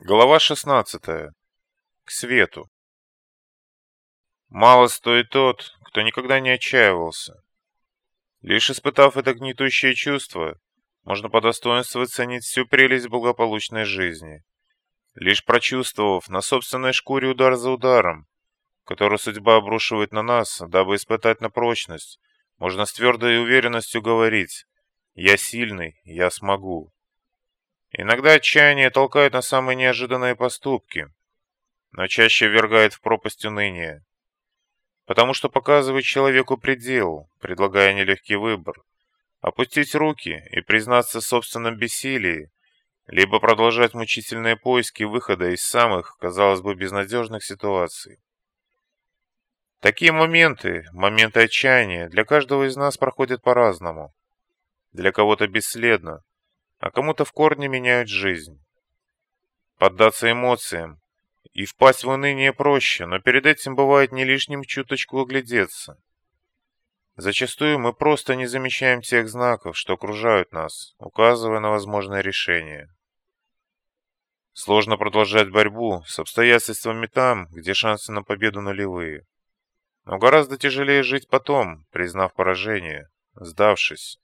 Глава 16. К свету. Мало стоит тот, кто никогда не отчаивался. Лишь испытав это гнетущее чувство, можно по достоинству оценить всю прелесть благополучной жизни. Лишь прочувствовав на собственной шкуре удар за ударом, который судьба обрушивает на нас, дабы испытать на прочность, можно с твердой уверенностью говорить «Я сильный, я смогу». Иногда отчаяние толкает на самые неожиданные поступки, но чаще ввергает в пропасть уныния. Потому что показывает человеку предел, предлагая нелегкий выбор. Опустить руки и признаться в собственном бессилии, либо продолжать мучительные поиски выхода из самых, казалось бы, безнадежных ситуаций. Такие моменты, моменты отчаяния, для каждого из нас проходят по-разному. Для кого-то бесследно, а кому-то в корне меняют жизнь. Поддаться эмоциям и впасть в уныние проще, но перед этим бывает не лишним чуточку оглядеться. Зачастую мы просто не замечаем тех знаков, что окружают нас, указывая на возможное решение. Сложно продолжать борьбу с обстоятельствами там, где шансы на победу нулевые. Но гораздо тяжелее жить потом, признав поражение, сдавшись.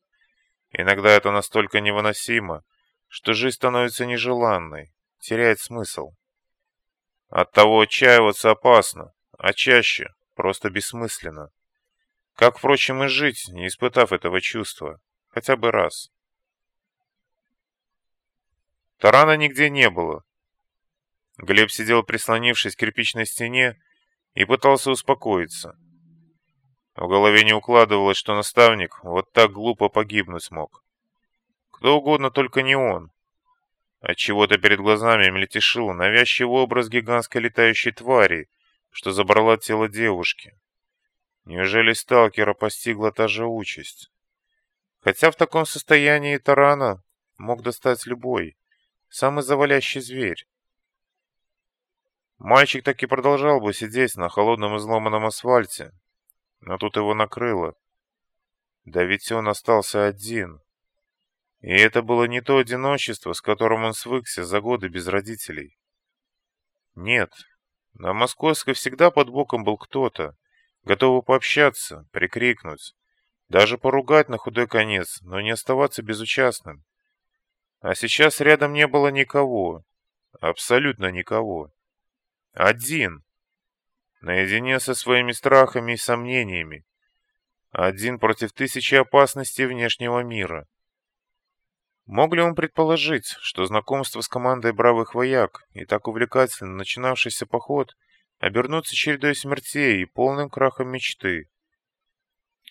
Иногда это настолько невыносимо, что жизнь становится нежеланной, теряет смысл. Оттого отчаиваться опасно, а чаще просто бессмысленно. Как, впрочем, и жить, не испытав этого чувства, хотя бы раз. Тарана нигде не было. Глеб сидел, прислонившись к кирпичной стене, и пытался успокоиться. В голове не укладывалось, что наставник вот так глупо погибнуть смог. Кто угодно, только не он. Отчего-то перед глазами мельтешил навязчивый образ гигантской летающей твари, что забрала тело девушки. Неужели сталкера постигла та же участь? Хотя в таком состоянии тарана мог достать любой, самый завалящий зверь. Мальчик так и продолжал бы сидеть на холодном изломанном асфальте, но тут его накрыло. Да ведь он остался один. И это было не то одиночество, с которым он свыкся за годы без родителей. Нет, на Московской всегда под боком был кто-то, готовый пообщаться, прикрикнуть, даже поругать на худой конец, но не оставаться безучастным. А сейчас рядом не было никого, абсолютно никого. Один наедине со своими страхами и сомнениями. Один против тысячи опасностей внешнего мира. Мог ли он предположить, что знакомство с командой бравых вояк и так увлекательно начинавшийся поход обернутся чередой смертей и полным крахом мечты?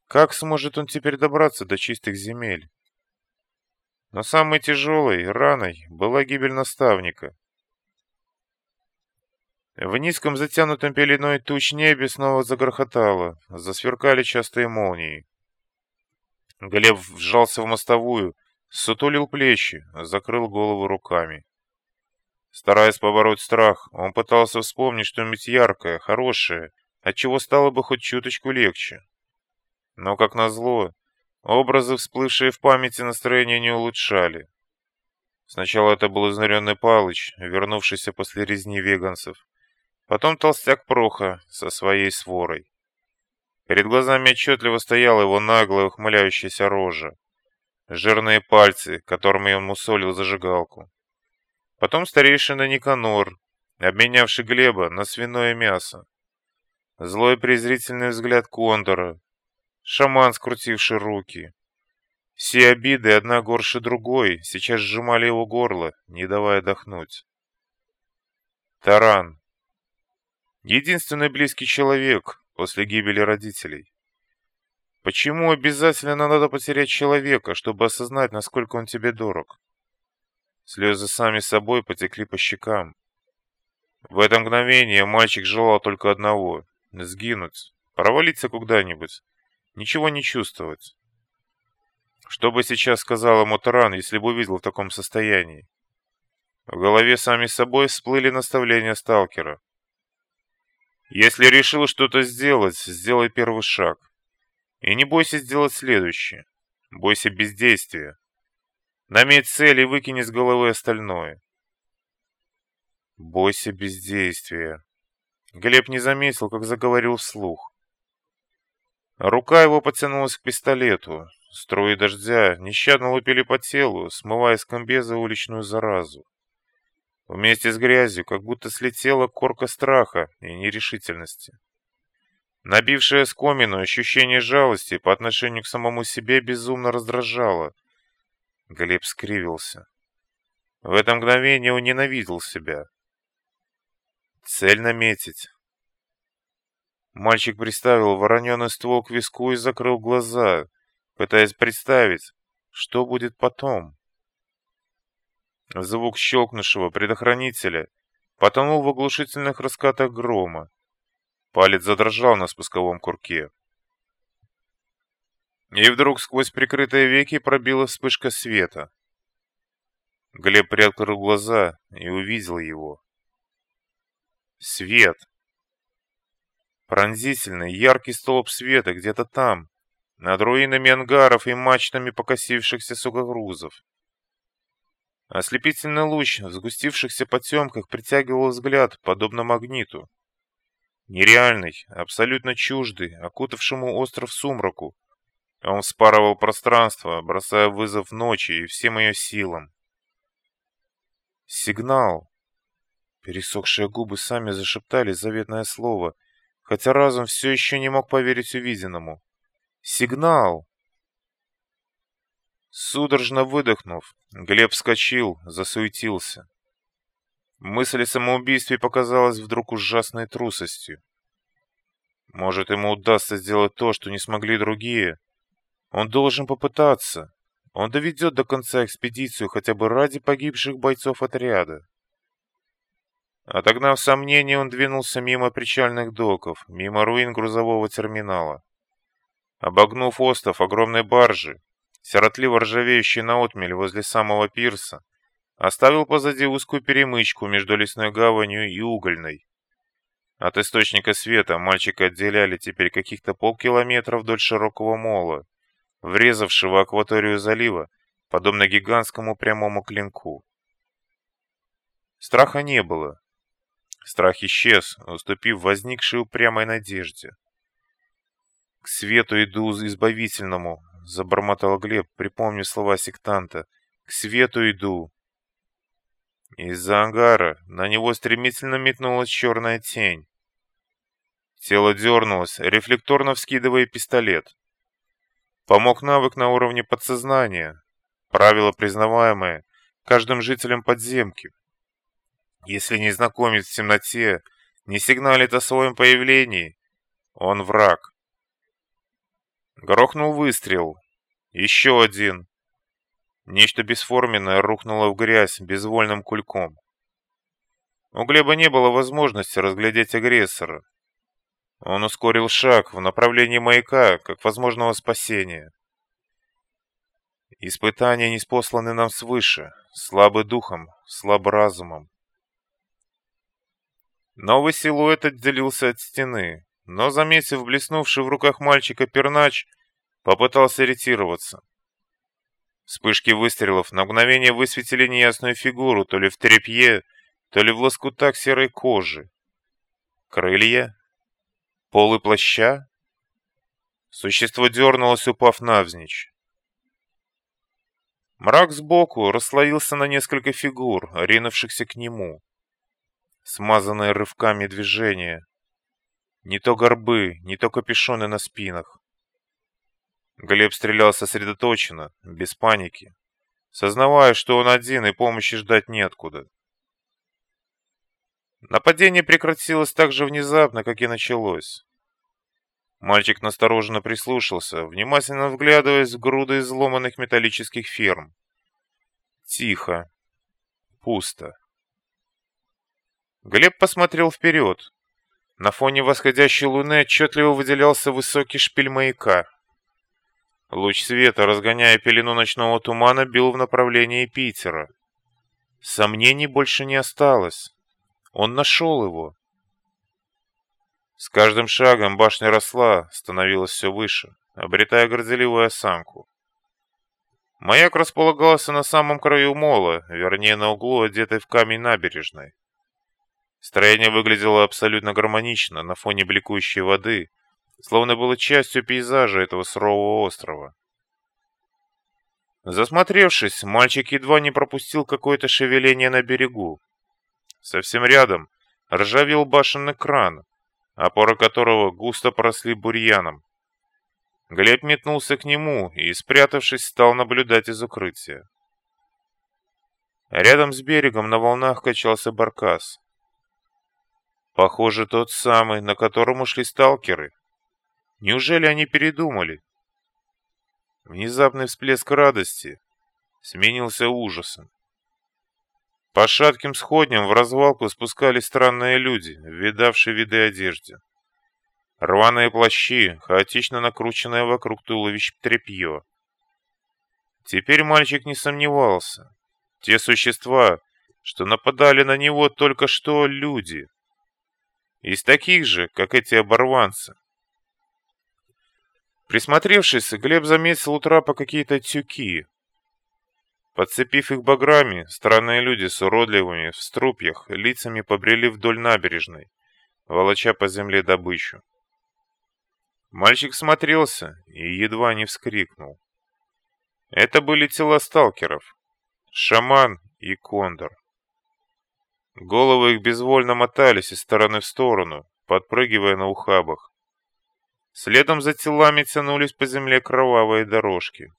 Как сможет он теперь добраться до чистых земель? Но самой тяжелой раной была гибель наставника. В низком затянутом пеленой туч небе снова загрохотало, засверкали частые молнии. Глеб вжался в мостовую, сутулил плечи, закрыл голову руками. Стараясь побороть страх, он пытался вспомнить что-нибудь яркое, хорошее, от чего стало бы хоть чуточку легче. Но, как назло, образы, всплывшие в памяти, настроение не улучшали. Сначала это был изнуренный Палыч, вернувшийся после резни веганцев. Потом толстяк Проха со своей сворой. Перед глазами отчетливо стояла его наглая ухмыляющаяся рожа. Жирные пальцы, которыми он мусолил зажигалку. Потом старейшина Никанор, обменявший Глеба на свиное мясо. Злой презрительный взгляд Кондора. Шаман, скрутивший руки. Все обиды, одна горше другой, сейчас сжимали его горло, не давая дохнуть. Таран, Единственный близкий человек после гибели родителей. Почему обязательно надо потерять человека, чтобы осознать, насколько он тебе дорог? Слезы сами собой потекли по щекам. В это мгновение мальчик желал только одного — сгинуть, провалиться куда-нибудь, ничего не чувствовать. Что бы сейчас сказал ему Таран, если бы увидел в таком состоянии? В голове сами собой всплыли наставления сталкера. Если решил что-то сделать, сделай первый шаг. И не бойся сделать следующее. Бойся бездействия. Наметь цель и выкини с головы остальное. Бойся бездействия. Глеб не заметил, как заговорил вслух. Рука его потянулась к пистолету. Струи дождя нещадно лупили по телу, смывая с комбеза уличную заразу. Вместе с грязью как будто слетела корка страха и нерешительности. Набившее скомину ощущение жалости по отношению к самому себе безумно раздражало. Глеб скривился. В это мгновение он ненавидел себя. Цель наметить. Мальчик приставил вороненый ствол к виску и закрыл глаза, пытаясь представить, что будет потом. Звук щелкнувшего предохранителя потонул в оглушительных раскатах грома. Палец задрожал на спусковом курке. И вдруг сквозь прикрытые веки пробила вспышка света. Глеб приоткрыл глаза и увидел его. Свет! Пронзительный, яркий столб света где-то там, над руинами ангаров и мачтами покосившихся сухогрузов. Ослепительный луч в сгустившихся потемках притягивал взгляд, подобно магниту. Нереальный, абсолютно чуждый, окутавшему остров сумраку. Он вспарывал пространство, бросая вызов ночи и всем ее силам. Сигнал. Пересохшие губы сами зашептали заветное слово, хотя разум все еще не мог поверить увиденному. Сигнал! Судорожно выдохнув, Глеб вскочил, засуетился. Мысль о самоубийстве показалась вдруг ужасной трусостью. Может, ему удастся сделать то, что не смогли другие. Он должен попытаться. Он доведет до конца экспедицию хотя бы ради погибших бойцов отряда. Отогнав сомнения, он двинулся мимо причальных доков, мимо руин грузового терминала. Обогнув остов огромной баржи, сиротливо ржавеющей на отмель возле самого пирса, оставил позади узкую перемычку между лесной гаванью и угольной. От источника света мальчика отделяли теперь каких-то полкилометра вдоль широкого мола, врезавшего акваторию залива, подобно гигантскому прямому клинку. Страха не было, Страх исчез, уступив возникшей упрямой надежде. «К свету иду избавительному», — забормотал Глеб, припомнив слова сектанта. «К свету иду». Из-за ангара на него стремительно метнулась черная тень. Тело дернулось, рефлекторно вскидывая пистолет. Помог навык на уровне подсознания, правило признаваемое каждым жителем подземки. Если незнакомец в темноте не сигналит о своем появлении, он враг. Грохнул выстрел. Еще один. Нечто бесформенное рухнуло в грязь безвольным кульком. У Глеба не было возможности разглядеть агрессора. Он ускорил шаг в направлении маяка, как возможного спасения. Испытания не спосланы нам свыше, слабы духом, слаб разумом. Новый силуэт отделился от стены, но, заметив блеснувший в руках мальчика пернач, попытался ретироваться. Вспышки выстрелов на мгновение высветили неясную фигуру то ли в тряпье, то ли в лоскутах серой кожи. Крылья? Полы плаща? Существо дернулось, упав навзничь. Мрак сбоку расслоился на несколько фигур, ринувшихся к нему смазанные рывками движения. Не то горбы, не то капюшоны на спинах. Глеб стрелял сосредоточенно, без паники, сознавая, что он один и помощи ждать неоткуда. Нападение прекратилось так же внезапно, как и началось. Мальчик настороженно прислушался, внимательно вглядываясь в груды изломанных металлических ферм. Тихо. Пусто. Глеб посмотрел вперед. На фоне восходящей луны отчетливо выделялся высокий шпиль маяка. Луч света, разгоняя пелену ночного тумана, бил в направлении Питера. Сомнений больше не осталось. Он нашел его. С каждым шагом башня росла, становилась все выше, обретая горделивую осанку. Маяк располагался на самом краю мола, вернее, на углу, одетой в камень набережной. Строение выглядело абсолютно гармонично на фоне бликующей воды, словно было частью пейзажа этого сурового острова. Засмотревшись, мальчик едва не пропустил какое-то шевеление на берегу. Совсем рядом ржавел башенный кран, опоры которого густо поросли бурьяном. Глеб метнулся к нему и, спрятавшись, стал наблюдать из укрытия. Рядом с берегом на волнах качался баркас. Похоже, тот самый, на котором ушли сталкеры. Неужели они передумали? Внезапный всплеск радости сменился ужасом. По шатким сходням в развалку спускались странные люди, видавшие виды одежды. Рваные плащи, хаотично накрученное вокруг туловищ тряпье. Теперь мальчик не сомневался. Те существа, что нападали на него только что люди — из таких же, как эти оборванцы. Присмотревшись, Глеб заметил у трапа какие-то тюки. Подцепив их баграми, странные люди с уродливыми в струпьях лицами побрели вдоль набережной, волоча по земле добычу. Мальчик смотрелся и едва не вскрикнул. Это были тела сталкеров, шаман и кондор. Головы их безвольно мотались из стороны в сторону, подпрыгивая на ухабах. Следом за телами тянулись по земле кровавые дорожки.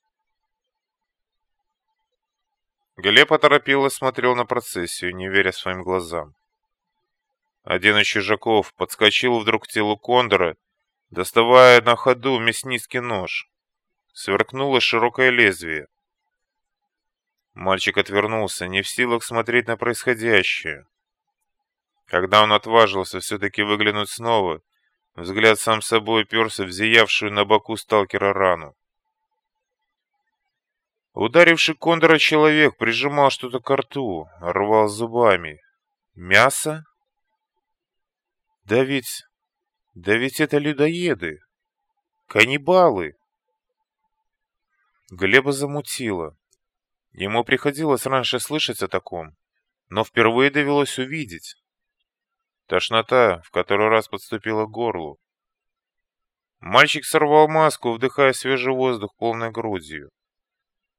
Глеб оторопело смотрел на процессию, не веря своим глазам. Один из чужаков подскочил вдруг к телу кондора, доставая на ходу мясницкий нож. Сверкнуло широкое лезвие. Мальчик отвернулся, не в силах смотреть на происходящее. Когда он отважился все-таки выглянуть снова, взгляд сам собой уперся в зиявшую на боку сталкера рану. Ударивший Кондора человек прижимал что-то к рту, рвал зубами. Мясо? Да ведь... Да ведь это людоеды. Каннибалы. Глеба замутило. Ему приходилось раньше слышать о таком, но впервые довелось увидеть. Тошнота в который раз подступила к горлу. Мальчик сорвал маску, вдыхая свежий воздух полной грудью.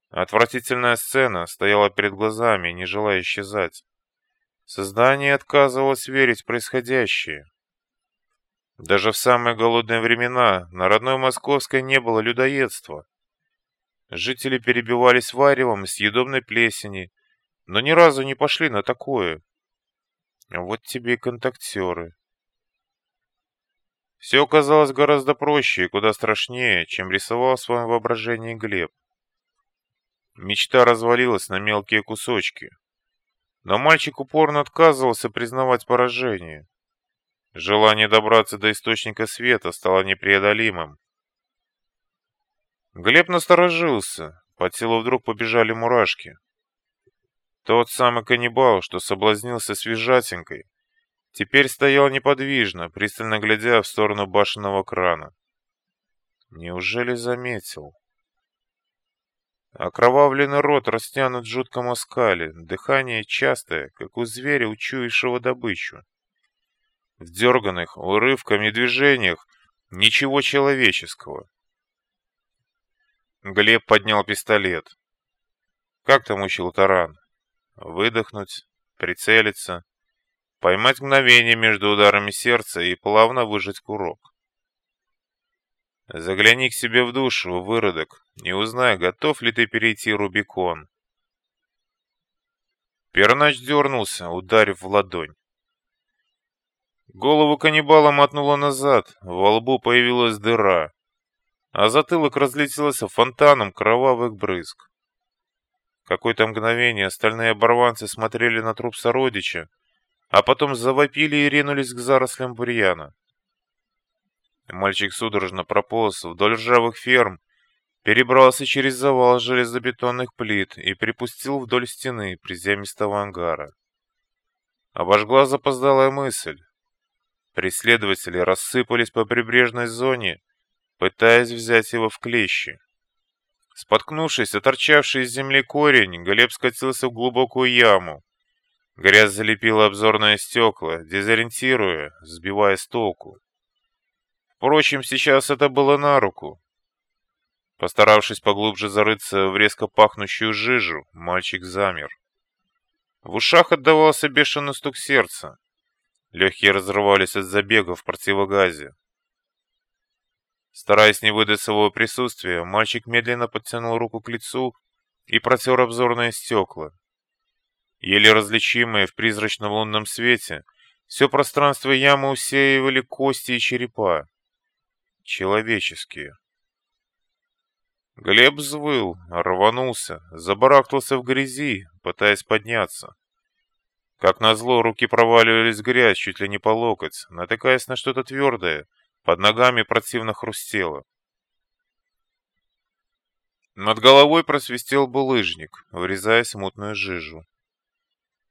Отвратительная сцена стояла перед глазами, не желая исчезать. Создание отказывалось верить в происходящее. Даже в самые голодные времена на родной Московской не было людоедства. Жители перебивались варевом из съедобной плесени, но ни разу не пошли на такое. Вот тебе и контактеры. Все оказалось гораздо проще и куда страшнее, чем рисовал в своем воображении Глеб. Мечта развалилась на мелкие кусочки. Но мальчик упорно отказывался признавать поражение. Желание добраться до источника света стало непреодолимым. Глеб насторожился, по телу вдруг побежали мурашки. Тот самый каннибал, что соблазнился свежатенькой, теперь стоял неподвижно, пристально глядя в сторону башенного крана. Неужели заметил? Окровавленный рот растянут в жутком оскале, дыхание частое, как у зверя, учуявшего добычу. В дерганных, урывками движениях ничего человеческого. Глеб поднял пистолет. Как там учил Таран? Выдохнуть, прицелиться, поймать мгновение между ударами сердца и плавно выжать курок. Загляни к себе в душу, выродок, и узнай, готов ли ты перейти Рубикон. Пернач дернулся, ударив в ладонь. Голову каннибала мотнуло назад, во лбу появилась дыра а затылок разлетелся фонтаном кровавых брызг. Какое-то мгновение остальные оборванцы смотрели на труп сородича, а потом завопили и ринулись к зарослям бурьяна. Мальчик судорожно прополз вдоль ржавых ферм, перебрался через завал железобетонных плит и припустил вдоль стены приземистого ангара. Обожгла запоздалая мысль. Преследователи рассыпались по прибрежной зоне, пытаясь взять его в клещи. Споткнувшись о торчавший из земли корень, Глеб скатился в глубокую яму. Грязь залепила обзорное стекла, дезориентируя, сбивая с толку. Впрочем, сейчас это было на руку. Постаравшись поглубже зарыться в резко пахнущую жижу, мальчик замер. В ушах отдавался бешеный стук сердца. Легкие разрывались от забега в противогазе. Стараясь не выдать своего присутствия, мальчик медленно подтянул руку к лицу и протер обзорные стекла. Еле различимые в призрачном лунном свете, все пространство ямы усеивали кости и черепа. Человеческие. Глеб взвыл, рванулся, забарахтался в грязи, пытаясь подняться. Как назло, руки проваливались в грязь чуть ли не по локоть, натыкаясь на что-то твердое, под ногами противно хрустело. Над головой просвистел булыжник, врезаясь в мутную жижу.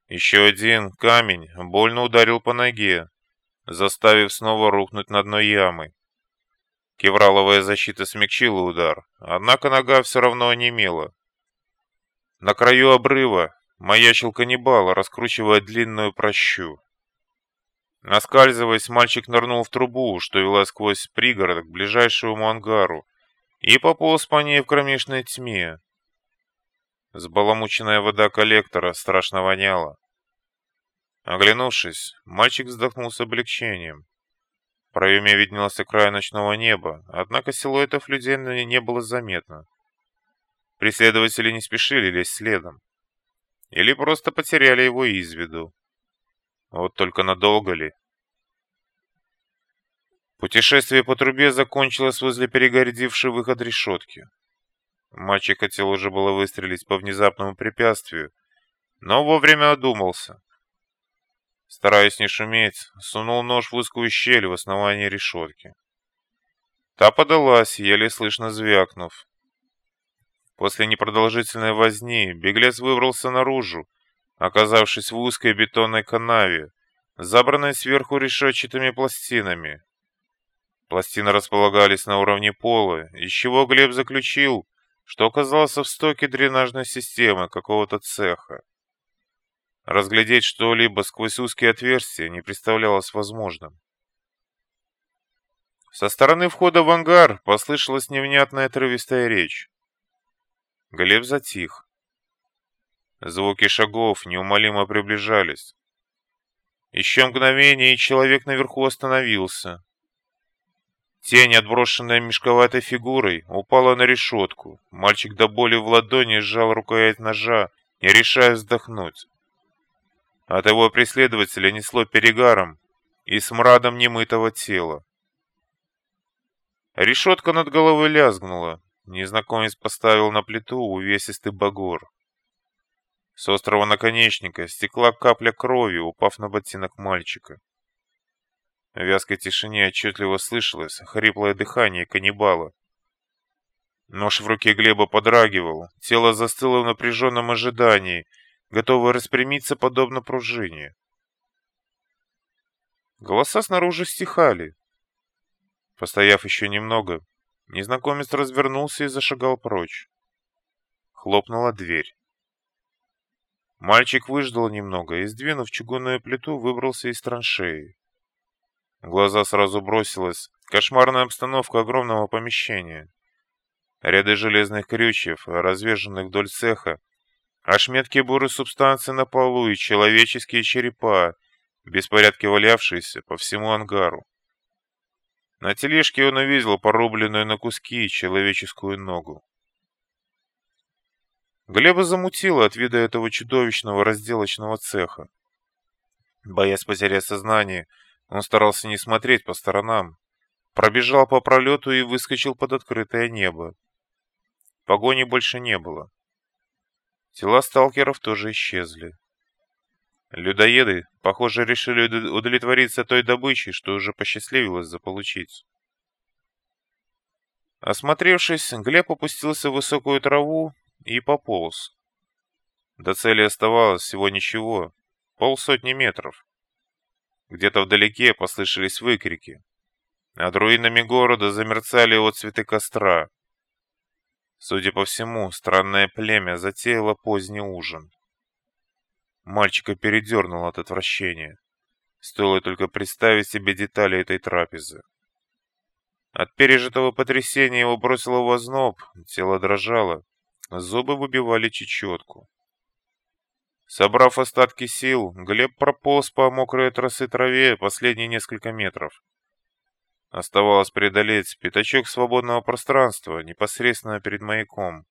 Еще один камень больно ударил по ноге, заставив снова рухнуть на дно ямы. Кевраловая защита смягчила удар, однако нога все равно онемела. На краю обрыва маячил каннибал, раскручивая длинную прощу. Наскальзываясь, мальчик нырнул в трубу, что вела сквозь пригород к ближайшему ангару, и пополз по ней в кромешной тьме. Сбаламученная вода коллектора страшно воняла. Оглянувшись, мальчик вздохнул с облегчением проеме виднелся край ночного неба, однако силуэтов людей на не было заметно. Преследователи не спешили лезть следом. Или просто потеряли его из виду. Вот только надолго ли? Путешествие по трубе закончилось возле перегородившей выход решетки. Мальчик хотел уже было выстрелить по внезапному препятствию, но вовремя одумался. Стараясь не шуметь, сунул нож в узкую щель в основании решетки. Та подалась, еле слышно звякнув. После непродолжительной возни беглец выбрался наружу, оказавшись в узкой бетонной канаве, забранной сверху решетчатыми пластинами. Пластины располагались на уровне пола, из чего Глеб заключил, что оказался в стоке дренажной системы какого-то цеха. Разглядеть что-либо сквозь узкие отверстия не представлялось возможным. Со стороны входа в ангар послышалась невнятная отрывистая речь. Глеб затих. Звуки шагов неумолимо приближались. Еще мгновение, и человек наверху остановился. Тень, отброшенная мешковатой фигурой, упала на решетку. Мальчик до боли в ладони сжал рукоять ножа, не решая вздохнуть. От его преследователя несло перегаром и смрадом немытого тела. Решетка над головой лязгнула. Незнакомец поставил на плиту увесистый багор. С острого наконечника стекла капля крови, упав на ботинок мальчика. В вязкой тишине отчетливо слышалось хриплое дыхание каннибала. Нож в руке Глеба подрагивал, тело застыло в напряженном ожидании — готовые распрямиться подобно пружине. Голоса снаружи стихали. Постояв еще немного, незнакомец развернулся и зашагал прочь. Хлопнула дверь. Мальчик выждал немного и, сдвинув чугунную плиту, выбрался из траншеи. Глаза сразу бросилась кошмарная обстановка огромного помещения. Ряды железных крючев, развешанных вдоль цеха, Ошметки бурой субстанции на полу и человеческие черепа, в беспорядке валявшиеся по всему ангару. На тележке он увидел порубленную на куски человеческую ногу. Глеба замутило от вида этого чудовищного разделочного цеха. Боясь потерять сознание, он старался не смотреть по сторонам, пробежал по пролету и выскочил под открытое небо. Погони больше не было. Тела сталкеров тоже исчезли. Людоеды, похоже, решили удовлетвориться той добычей, что уже посчастливилось заполучить. Осмотревшись, Глеб опустился в высокую траву и пополз. До цели оставалось всего ничего, полсотни метров. Где-то вдалеке послышались выкрики. Над руинами города замерцали отцветы костра. Судя по всему, странное племя затеяло поздний ужин. Мальчика передернуло от отвращения. Стоило только представить себе детали этой трапезы. От пережитого потрясения его бросило в озноб, тело дрожало, зубы выбивали чечетку. Собрав остатки сил, Глеб прополз по мокрой от росы траве последние несколько метров. Оставалось преодолеть пятачок свободного пространства непосредственно перед маяком.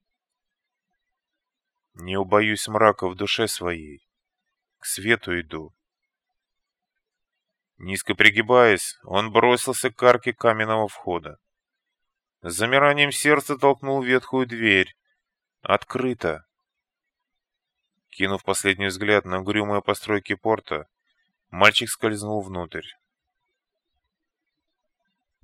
Не убоюсь мрака в душе своей. К свету иду. Низко пригибаясь, он бросился к арке каменного входа. С замиранием сердца толкнул ветхую дверь. Открыто. Кинув последний взгляд на угрюмые постройки порта, мальчик скользнул внутрь.